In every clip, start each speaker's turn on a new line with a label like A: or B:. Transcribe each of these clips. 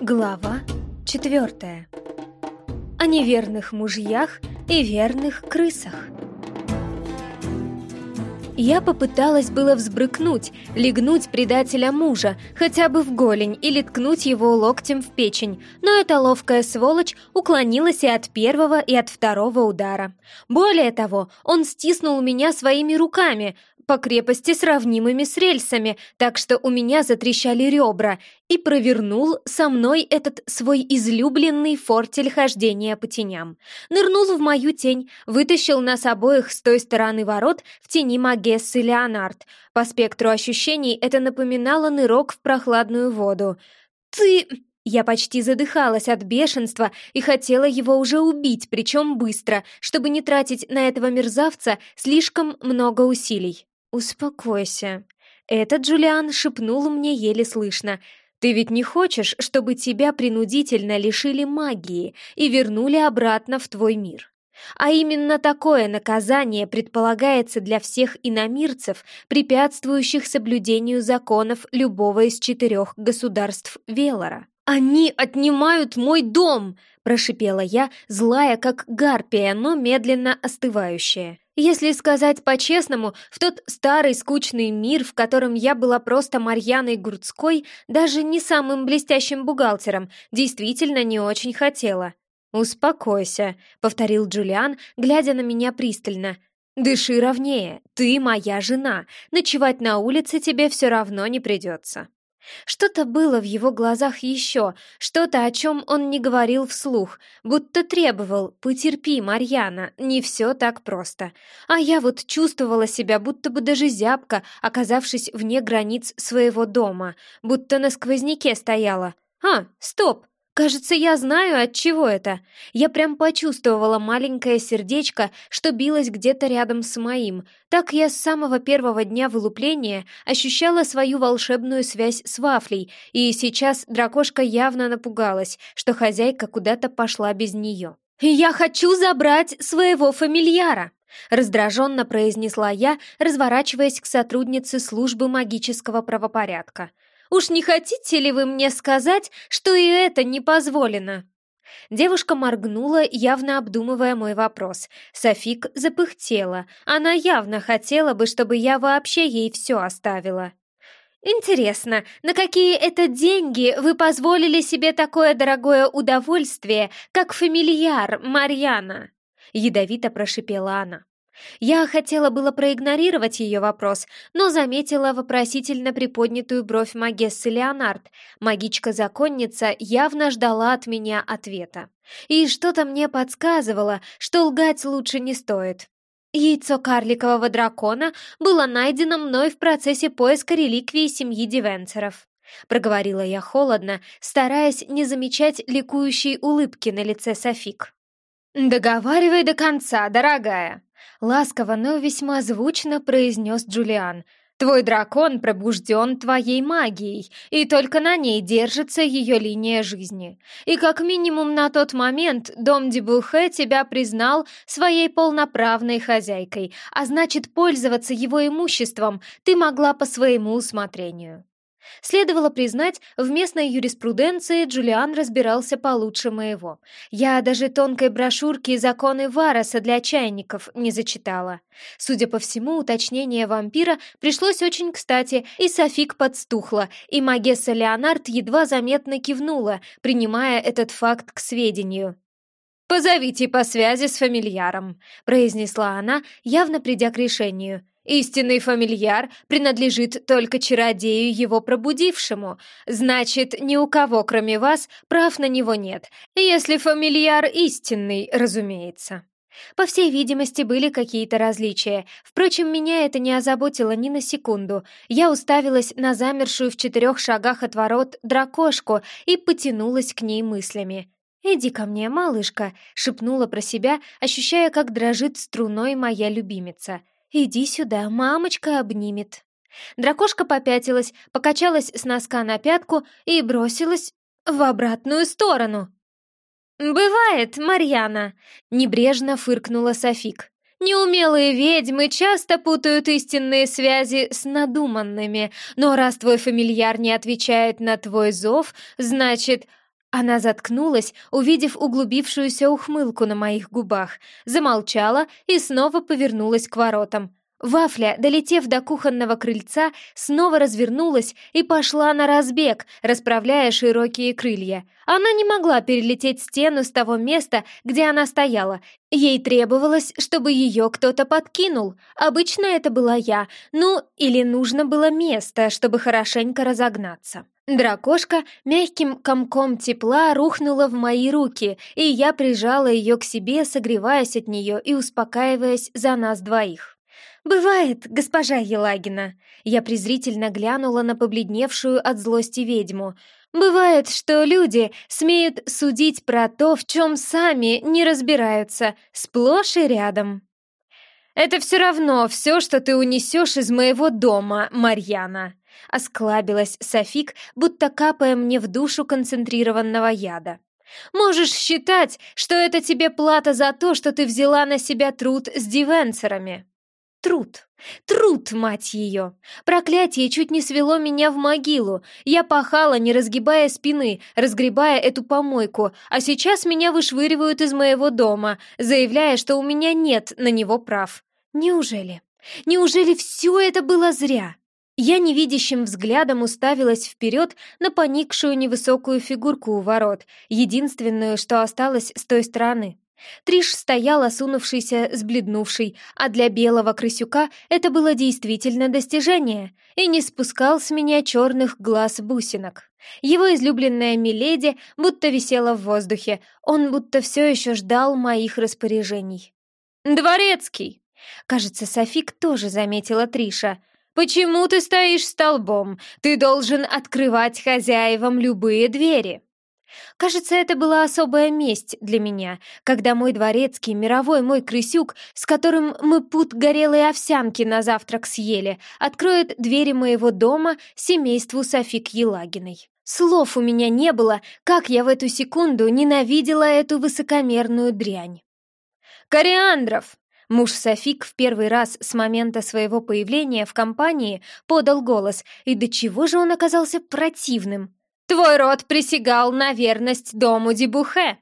A: Глава четвертая. О неверных мужьях и верных крысах. Я попыталась было взбрыкнуть, легнуть предателя мужа, хотя бы в голень, или ткнуть его локтем в печень, но эта ловкая сволочь уклонилась и от первого, и от второго удара. Более того, он стиснул меня своими руками, по крепости сравнимыми с рельсами, так что у меня затрещали ребра, и провернул со мной этот свой излюбленный фортель хождения по теням. Нырнул в мою тень, вытащил нас обоих с той стороны ворот в тени Магессы Леонард. По спектру ощущений это напоминало нырок в прохладную воду. «Ты...» Я почти задыхалась от бешенства и хотела его уже убить, причем быстро, чтобы не тратить на этого мерзавца слишком много усилий. «Успокойся». Этот Джулиан шепнул мне еле слышно. «Ты ведь не хочешь, чтобы тебя принудительно лишили магии и вернули обратно в твой мир?» А именно такое наказание предполагается для всех иномирцев, препятствующих соблюдению законов любого из четырех государств Велора. «Они отнимают мой дом!» – прошипела я, злая, как гарпия, но медленно остывающая. Если сказать по-честному, в тот старый скучный мир, в котором я была просто Марьяной Гурцкой, даже не самым блестящим бухгалтером, действительно не очень хотела. «Успокойся», — повторил Джулиан, глядя на меня пристально. «Дыши ровнее, ты моя жена, ночевать на улице тебе все равно не придется». Что-то было в его глазах еще, что-то, о чем он не говорил вслух, будто требовал «потерпи, Марьяна, не все так просто». А я вот чувствовала себя, будто бы даже зябко, оказавшись вне границ своего дома, будто на сквозняке стояла. «А, стоп!» Кажется, я знаю, от чего это. Я прям почувствовала маленькое сердечко, что билось где-то рядом с моим. Так я с самого первого дня вылупления ощущала свою волшебную связь с вафлей, и сейчас дракошка явно напугалась, что хозяйка куда-то пошла без нее. «Я хочу забрать своего фамильяра!» раздраженно произнесла я, разворачиваясь к сотруднице службы магического правопорядка. Уж не хотите ли вы мне сказать, что и это не позволено?» Девушка моргнула, явно обдумывая мой вопрос. Софик запыхтела. Она явно хотела бы, чтобы я вообще ей все оставила. «Интересно, на какие это деньги вы позволили себе такое дорогое удовольствие, как фамильяр Марьяна?» Ядовито прошипела она. Я хотела было проигнорировать ее вопрос, но заметила вопросительно приподнятую бровь Магессы Леонард. Магичка-законница явно ждала от меня ответа. И что-то мне подсказывало, что лгать лучше не стоит. Яйцо карликового дракона было найдено мной в процессе поиска реликвии семьи Дивенцеров. Проговорила я холодно, стараясь не замечать ликующей улыбки на лице Софик. «Договаривай до конца, дорогая!» Ласково, но весьма звучно произнес Джулиан. «Твой дракон пробужден твоей магией, и только на ней держится ее линия жизни. И как минимум на тот момент дом Дебухе тебя признал своей полноправной хозяйкой, а значит, пользоваться его имуществом ты могла по своему усмотрению». Следовало признать, в местной юриспруденции Джулиан разбирался получше моего. Я даже тонкой брошюрки «Законы Вароса» для чайников не зачитала. Судя по всему, уточнение вампира пришлось очень кстати, и Софик подстухла, и Магесса Леонард едва заметно кивнула, принимая этот факт к сведению. «Позовите по связи с фамильяром», — произнесла она, явно придя к решению — Истинный фамильяр принадлежит только чародею его пробудившему. Значит, ни у кого, кроме вас, прав на него нет. Если фамильяр истинный, разумеется. По всей видимости, были какие-то различия. Впрочем, меня это не озаботило ни на секунду. Я уставилась на замершую в четырех шагах от ворот дракошку и потянулась к ней мыслями. «Иди ко мне, малышка», — шепнула про себя, ощущая, как дрожит струной моя любимица — «Иди сюда, мамочка обнимет». Дракошка попятилась, покачалась с носка на пятку и бросилась в обратную сторону. «Бывает, Марьяна!» — небрежно фыркнула Софик. «Неумелые ведьмы часто путают истинные связи с надуманными, но раз твой фамильяр не отвечает на твой зов, значит...» Она заткнулась, увидев углубившуюся ухмылку на моих губах, замолчала и снова повернулась к воротам. Вафля, долетев до кухонного крыльца, снова развернулась и пошла на разбег, расправляя широкие крылья. Она не могла перелететь стену с того места, где она стояла. Ей требовалось, чтобы ее кто-то подкинул. Обычно это была я, ну, или нужно было место, чтобы хорошенько разогнаться. Дракошка мягким комком тепла рухнула в мои руки, и я прижала ее к себе, согреваясь от нее и успокаиваясь за нас двоих. «Бывает, госпожа Елагина!» Я презрительно глянула на побледневшую от злости ведьму. «Бывает, что люди смеют судить про то, в чем сами не разбираются, сплошь и рядом». «Это все равно все, что ты унесешь из моего дома, Марьяна!» Осклабилась Софик, будто капая мне в душу концентрированного яда. «Можешь считать, что это тебе плата за то, что ты взяла на себя труд с дивенсерами!» Труд. Труд, мать ее! Проклятие чуть не свело меня в могилу. Я пахала, не разгибая спины, разгребая эту помойку, а сейчас меня вышвыривают из моего дома, заявляя, что у меня нет на него прав. Неужели? Неужели все это было зря? Я невидящим взглядом уставилась вперед на поникшую невысокую фигурку у ворот, единственную, что осталось с той стороны. Триш стоял осунувшийся, сбледнувший, а для белого крысюка это было действительно достижение, и не спускал с меня черных глаз бусинок. Его излюбленная Миледи будто висела в воздухе, он будто все еще ждал моих распоряжений. «Дворецкий!» Кажется, Софик тоже заметила Триша. «Почему ты стоишь столбом? Ты должен открывать хозяевам любые двери!» Кажется, это была особая месть для меня, когда мой дворецкий, мировой мой крысюк, с которым мы пут горелой овсянки на завтрак съели, откроет двери моего дома семейству Софик Елагиной. Слов у меня не было, как я в эту секунду ненавидела эту высокомерную дрянь. «Кориандров!» Муж Софик в первый раз с момента своего появления в компании подал голос, и до чего же он оказался противным. Твой род присягал на верность дому Дебухе».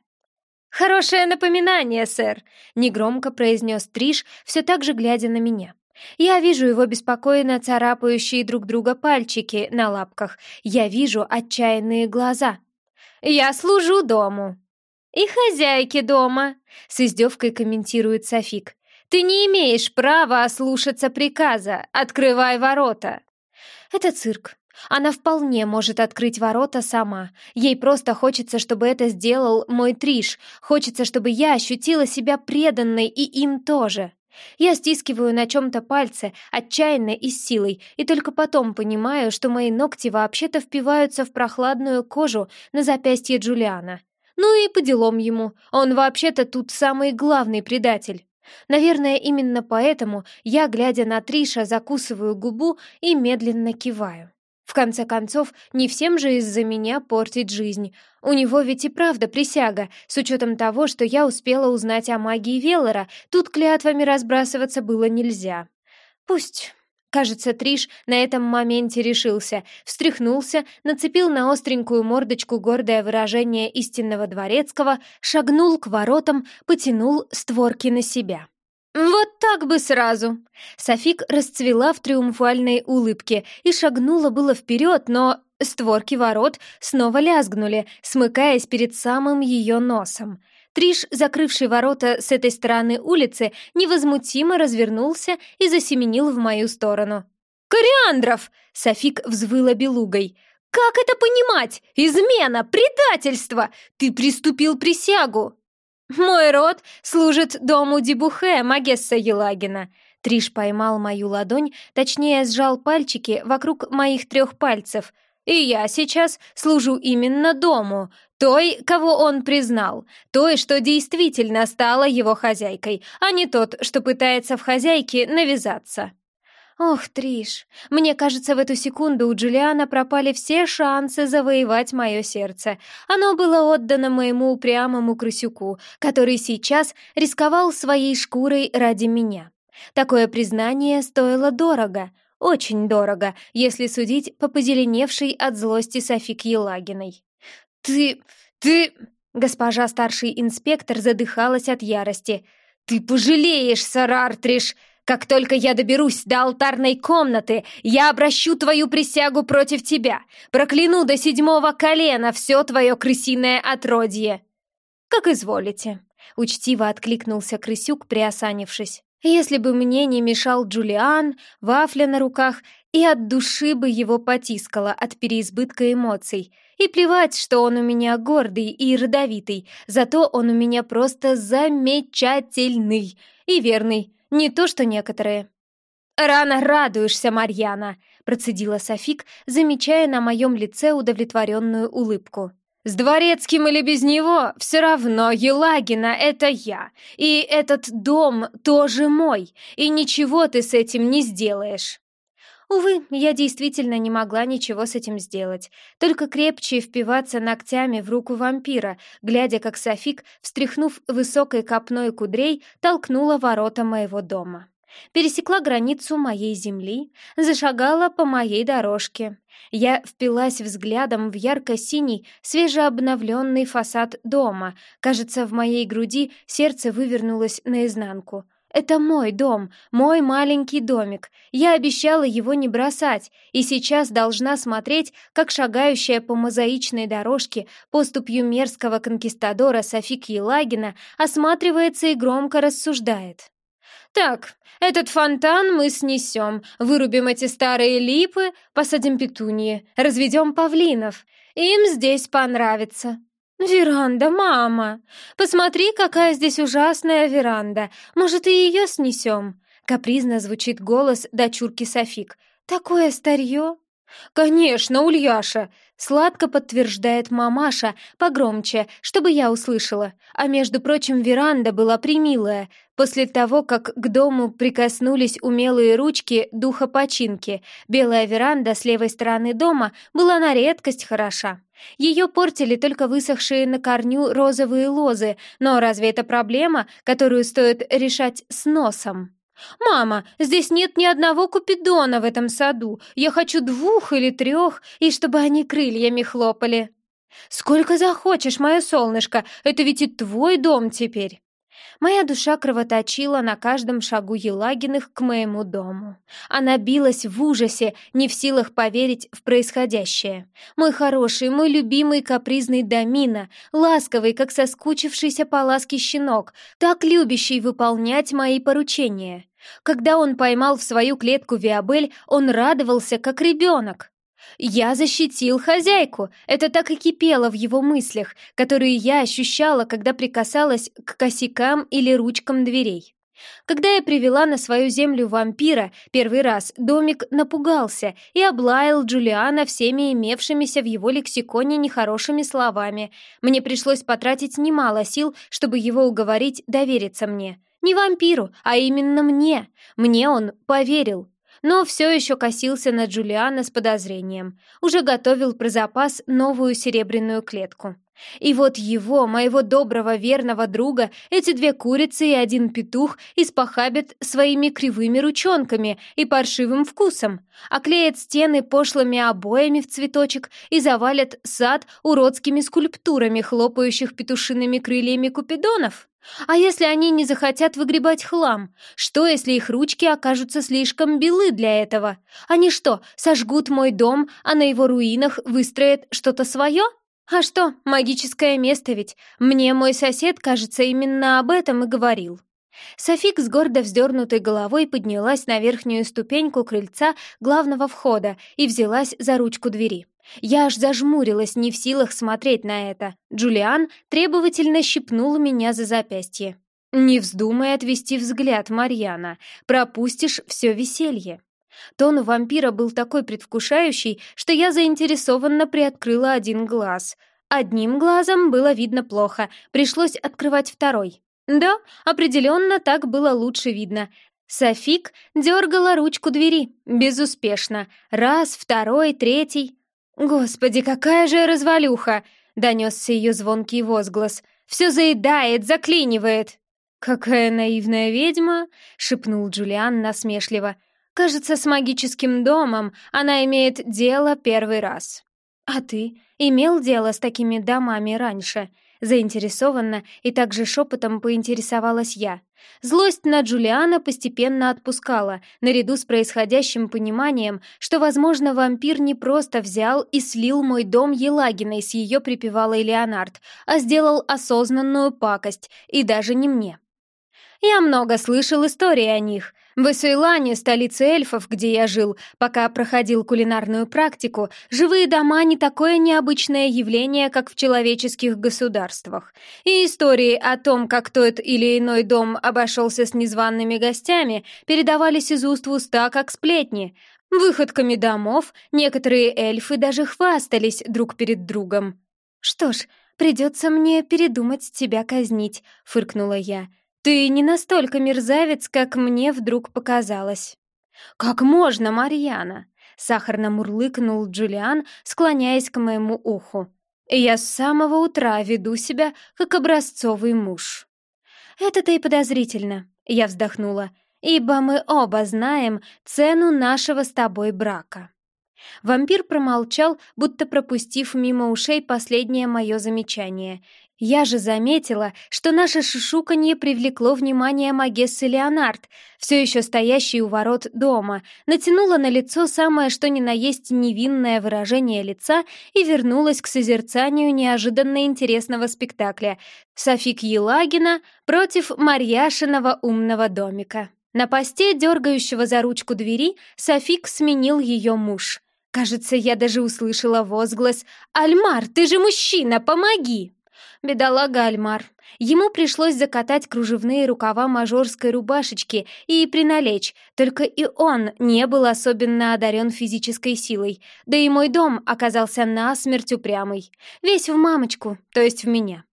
A: «Хорошее напоминание, сэр», — негромко произнес Триш, все так же глядя на меня. Я вижу его беспокойно царапающие друг друга пальчики на лапках. Я вижу отчаянные глаза. «Я служу дому». «И хозяйке дома», — с издевкой комментирует Софик. «Ты не имеешь права ослушаться приказа. Открывай ворота». «Это цирк. Она вполне может открыть ворота сама. Ей просто хочется, чтобы это сделал мой Триш. Хочется, чтобы я ощутила себя преданной и им тоже. Я стискиваю на чем-то пальцы, отчаянно и с силой, и только потом понимаю, что мои ногти вообще-то впиваются в прохладную кожу на запястье Джулиана. Ну и по делам ему, он вообще-то тут самый главный предатель. Наверное, именно поэтому я, глядя на Триша, закусываю губу и медленно киваю. В конце концов, не всем же из-за меня портить жизнь. У него ведь и правда присяга, с учетом того, что я успела узнать о магии Веллера, тут клятвами разбрасываться было нельзя. Пусть... Кажется, Триш на этом моменте решился, встряхнулся, нацепил на остренькую мордочку гордое выражение истинного дворецкого, шагнул к воротам, потянул створки на себя. «Вот так бы сразу!» Софик расцвела в триумфальной улыбке и шагнула было вперед, но створки ворот снова лязгнули, смыкаясь перед самым ее носом. Триш, закрывший ворота с этой стороны улицы, невозмутимо развернулся и засеменил в мою сторону. «Кориандров!» — Софик взвыла белугой. «Как это понимать? Измена! Предательство! Ты приступил присягу!» «Мой род служит дому Дебухе, Магесса Елагина». Триш поймал мою ладонь, точнее сжал пальчики вокруг моих трех пальцев. «И я сейчас служу именно дому, той, кого он признал, той, что действительно стала его хозяйкой, а не тот, что пытается в хозяйке навязаться». Ох, Триш, мне кажется, в эту секунду у Джулиана пропали все шансы завоевать мое сердце. Оно было отдано моему упрямому крысюку, который сейчас рисковал своей шкурой ради меня. Такое признание стоило дорого, очень дорого, если судить по позеленевшей от злости Софик Елагиной. «Ты... «Ты...» Госпожа старший инспектор задыхалась от ярости. «Ты пожалеешь, сэр Артриш! Как только я доберусь до алтарной комнаты, я обращу твою присягу против тебя, прокляну до седьмого колена все твое крысиное отродье!» «Как изволите», — учтиво откликнулся крысюк, приосанившись. «Если бы мне не мешал Джулиан, вафля на руках, и от души бы его потискала от переизбытка эмоций. И плевать, что он у меня гордый и родовитый, зато он у меня просто замечательный и верный, не то что некоторые. «Рано радуешься, Марьяна», — процедила Софик, замечая на моем лице удовлетворенную улыбку. «С дворецким или без него, все равно Елагина — это я, и этот дом тоже мой, и ничего ты с этим не сделаешь». Увы, я действительно не могла ничего с этим сделать, только крепче впиваться ногтями в руку вампира, глядя, как Софик, встряхнув высокой копной кудрей, толкнула ворота моего дома. Пересекла границу моей земли, зашагала по моей дорожке. Я впилась взглядом в ярко-синий, свежеобновленный фасад дома. Кажется, в моей груди сердце вывернулось наизнанку. Это мой дом, мой маленький домик. Я обещала его не бросать, и сейчас должна смотреть, как шагающая по мозаичной дорожке поступью мерзкого конкистадора Софики Елагина осматривается и громко рассуждает. «Так, этот фонтан мы снесем, вырубим эти старые липы, посадим петуньи, разведем павлинов. Им здесь понравится. «Веранда, мама! Посмотри, какая здесь ужасная веранда! Может, и ее снесем?» Капризно звучит голос дочурки Софик. «Такое старье!» «Конечно, Ульяша!» Сладко подтверждает мамаша, погромче, чтобы я услышала. А между прочим, веранда была примилая. После того, как к дому прикоснулись умелые ручки духа починки, белая веранда с левой стороны дома была на редкость хороша. Ее портили только высохшие на корню розовые лозы, но разве это проблема, которую стоит решать с носом? «Мама, здесь нет ни одного купидона в этом саду. Я хочу двух или трех, и чтобы они крыльями хлопали». «Сколько захочешь, мое солнышко, это ведь и твой дом теперь». Моя душа кровоточила на каждом шагу Елагиных к моему дому. Она билась в ужасе, не в силах поверить в происходящее. Мой хороший, мой любимый капризный Дамина, ласковый, как соскучившийся по ласке щенок, так любящий выполнять мои поручения. Когда он поймал в свою клетку Виабель, он радовался, как ребенок. Я защитил хозяйку. Это так и кипело в его мыслях, которые я ощущала, когда прикасалась к косякам или ручкам дверей. Когда я привела на свою землю вампира, первый раз домик напугался и облаял Джулиана всеми имевшимися в его лексиконе нехорошими словами. Мне пришлось потратить немало сил, чтобы его уговорить довериться мне. Не вампиру, а именно мне. Мне он поверил но все еще косился на Джулиана с подозрением. Уже готовил про запас новую серебряную клетку. И вот его, моего доброго верного друга, эти две курицы и один петух испохабят своими кривыми ручонками и паршивым вкусом, оклеят стены пошлыми обоями в цветочек и завалят сад уродскими скульптурами, хлопающих петушиными крыльями купидонов. А если они не захотят выгребать хлам? Что, если их ручки окажутся слишком белы для этого? Они что, сожгут мой дом, а на его руинах выстроят что-то свое? А что, магическое место ведь? Мне мой сосед, кажется, именно об этом и говорил. Софик с гордо вздернутой головой поднялась на верхнюю ступеньку крыльца главного входа и взялась за ручку двери. Я аж зажмурилась, не в силах смотреть на это. Джулиан требовательно щипнул меня за запястье. «Не вздумай отвести взгляд, Марьяна, пропустишь все веселье». Тон вампира был такой предвкушающий, что я заинтересованно приоткрыла один глаз. Одним глазом было видно плохо, пришлось открывать второй. Да, определенно так было лучше видно. Софик дергала ручку двери, безуспешно. Раз, второй, третий. «Господи, какая же развалюха!» — донесся ее звонкий возглас. «Все заедает, заклинивает!» «Какая наивная ведьма!» — шепнул Джулиан насмешливо. «Кажется, с магическим домом она имеет дело первый раз». «А ты имел дело с такими домами раньше?» Заинтересованно и также шепотом поинтересовалась я. Злость на Джулиана постепенно отпускала, наряду с происходящим пониманием, что, возможно, вампир не просто взял и слил мой дом Елагиной с ее припевалой Леонард, а сделал осознанную пакость, и даже не мне. Я много слышал истории о них, в Исуэлане, столице эльфов, где я жил, пока проходил кулинарную практику, живые дома не такое необычное явление, как в человеческих государствах. И истории о том, как тот или иной дом обошелся с незваными гостями, передавались из уст в уста, как сплетни. Выходками домов некоторые эльфы даже хвастались друг перед другом. «Что ж, придется мне передумать тебя казнить», — фыркнула я. «Ты не настолько мерзавец, как мне вдруг показалось». «Как можно, Марьяна?» — сахарно мурлыкнул Джулиан, склоняясь к моему уху. «Я с самого утра веду себя, как образцовый муж». «Это-то и подозрительно», — я вздохнула, «ибо мы оба знаем цену нашего с тобой брака». Вампир промолчал, будто пропустив мимо ушей последнее мое замечание, я же заметила, что наше шушуканье привлекло внимание Магессы Леонард, все еще стоящей у ворот дома, натянула на лицо самое что ни на есть невинное выражение лица и вернулась к созерцанию неожиданно интересного спектакля «Софик Елагина против Марьяшиного умного домика». На посте, дергающего за ручку двери, Софик сменил ее муж. Кажется, я даже услышала возглас «Альмар, ты же мужчина, помоги!» Бедолага Альмар. Ему пришлось закатать кружевные рукава мажорской рубашечки и приналечь, только и он не был особенно одарен физической силой, да и мой дом оказался насмерть упрямый. Весь в мамочку, то есть в меня.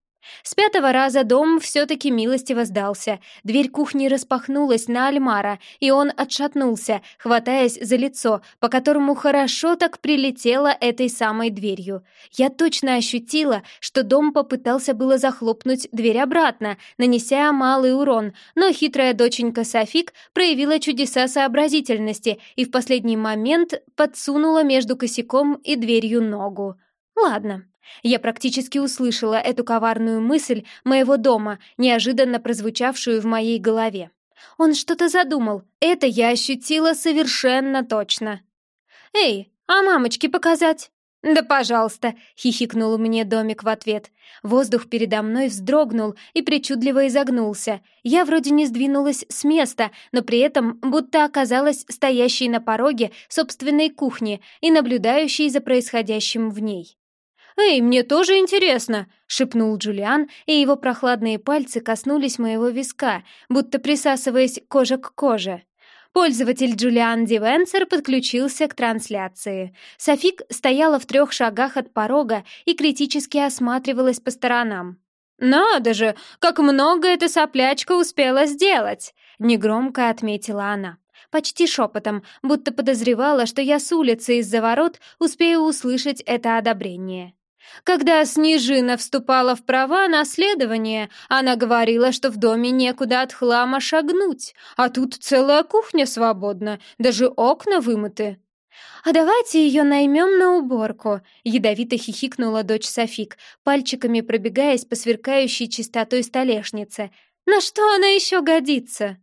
A: С пятого раза дом все-таки милостиво сдался. Дверь кухни распахнулась на Альмара, и он отшатнулся, хватаясь за лицо, по которому хорошо так прилетело этой самой дверью. Я точно ощутила, что дом попытался было захлопнуть дверь обратно, нанеся малый урон, но хитрая доченька Софик проявила чудеса сообразительности и в последний момент подсунула между косяком и дверью ногу. Ладно, я практически услышала эту коварную мысль моего дома, неожиданно прозвучавшую в моей голове. Он что-то задумал, это я ощутила совершенно точно. «Эй, а мамочке показать?» «Да, пожалуйста!» — хихикнул мне домик в ответ. Воздух передо мной вздрогнул и причудливо изогнулся. Я вроде не сдвинулась с места, но при этом будто оказалась стоящей на пороге собственной кухни и наблюдающей за происходящим в ней. «Эй, мне тоже интересно!» — шепнул Джулиан, и его прохладные пальцы коснулись моего виска, будто присасываясь кожа к коже. Пользователь Джулиан Дивенсер подключился к трансляции. Софик стояла в трех шагах от порога и критически осматривалась по сторонам. «Надо же, как много эта соплячка успела сделать!» — негромко отметила она. Почти шепотом, будто подозревала, что я с улицы из-за ворот успею услышать это одобрение. Когда Снежина вступала в права наследования, она говорила, что в доме некуда от хлама шагнуть, а тут целая кухня свободна, даже окна вымыты. «А давайте ее наймем на уборку», — ядовито хихикнула дочь Софик, пальчиками пробегаясь по сверкающей чистотой столешнице. «На что она еще годится?»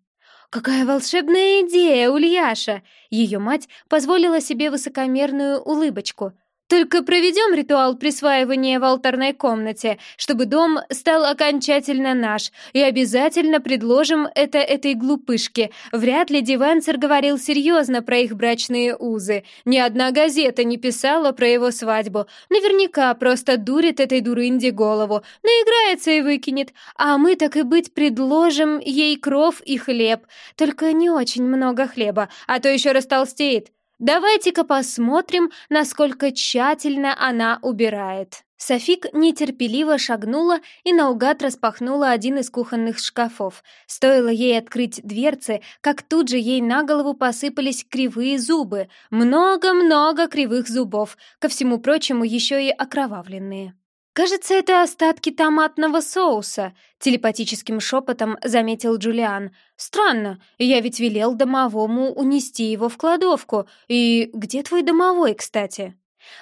A: «Какая волшебная идея, Ульяша!» Ее мать позволила себе высокомерную улыбочку — только проведем ритуал присваивания в алтарной комнате, чтобы дом стал окончательно наш, и обязательно предложим это этой глупышке. Вряд ли Дивансер говорил серьезно про их брачные узы. Ни одна газета не писала про его свадьбу. Наверняка просто дурит этой дурынде голову, наиграется и выкинет. А мы, так и быть, предложим ей кров и хлеб. Только не очень много хлеба, а то еще растолстеет. Давайте-ка посмотрим, насколько тщательно она убирает. Софик нетерпеливо шагнула и наугад распахнула один из кухонных шкафов. Стоило ей открыть дверцы, как тут же ей на голову посыпались кривые зубы. Много-много кривых зубов, ко всему прочему еще и окровавленные. «Кажется, это остатки томатного соуса», — телепатическим шепотом заметил Джулиан. «Странно, я ведь велел домовому унести его в кладовку. И где твой домовой, кстати?»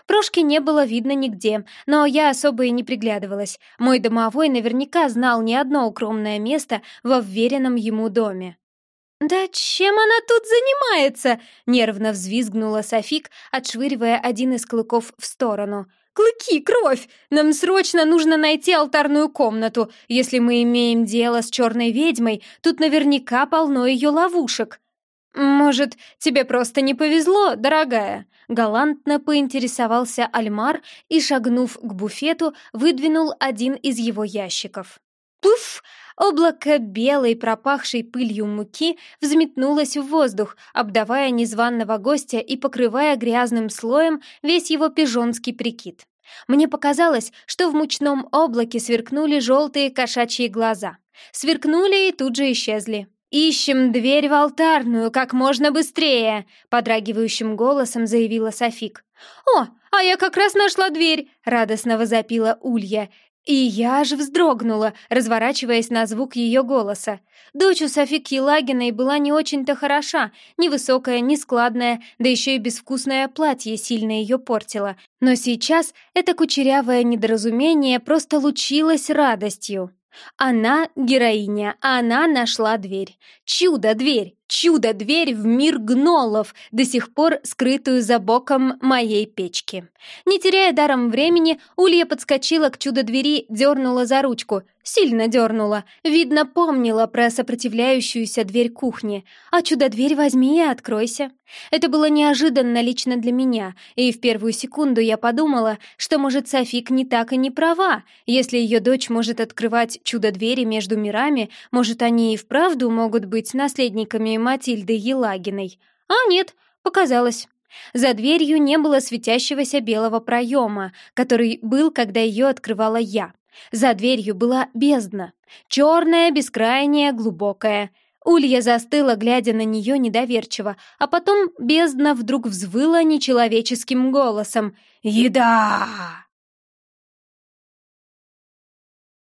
A: Прошки не было видно нигде, но я особо и не приглядывалась. Мой домовой наверняка знал не одно укромное место во вверенном ему доме. «Да чем она тут занимается?» — нервно взвизгнула Софик, отшвыривая один из клыков в сторону. «Клыки, кровь! Нам срочно нужно найти алтарную комнату. Если мы имеем дело с черной ведьмой, тут наверняка полно ее ловушек». «Может, тебе просто не повезло, дорогая?» Галантно поинтересовался Альмар и, шагнув к буфету, выдвинул один из его ящиков. Пуф! Облако белой, пропахшей пылью муки взметнулось в воздух, обдавая незваного гостя и покрывая грязным слоем весь его пижонский прикид. Мне показалось, что в мучном облаке сверкнули желтые кошачьи глаза. Сверкнули и тут же исчезли. «Ищем дверь в алтарную как можно быстрее!» — подрагивающим голосом заявила Софик. «О, а я как раз нашла дверь!» — радостно возопила Улья. И я аж вздрогнула, разворачиваясь на звук ее голоса. Дочь у Софики Лагиной была не очень-то хороша, невысокая, нескладная, да еще и безвкусное платье сильно ее портило. Но сейчас это кучерявое недоразумение просто лучилось радостью. Она героиня, она нашла дверь. Чудо-дверь, чудо-дверь в мир гнолов, до сих пор скрытую за боком моей печки. Не теряя даром времени, Улья подскочила к чудо-двери, дернула за ручку. Сильно дернула. Видно, помнила про сопротивляющуюся дверь кухни. А чудо-дверь возьми и откройся. Это было неожиданно лично для меня, и в первую секунду я подумала, что, может, Софик не так и не права. Если ее дочь может открывать чудо-двери между мирами, может, они и вправду могут быть наследниками Матильды Елагиной. А нет, показалось. За дверью не было светящегося белого проема, который был, когда ее открывала я. За дверью была бездна. Черная, бескрайняя, глубокая. Улья застыла, глядя на нее недоверчиво, а потом бездна вдруг взвыла нечеловеческим голосом. «Еда!»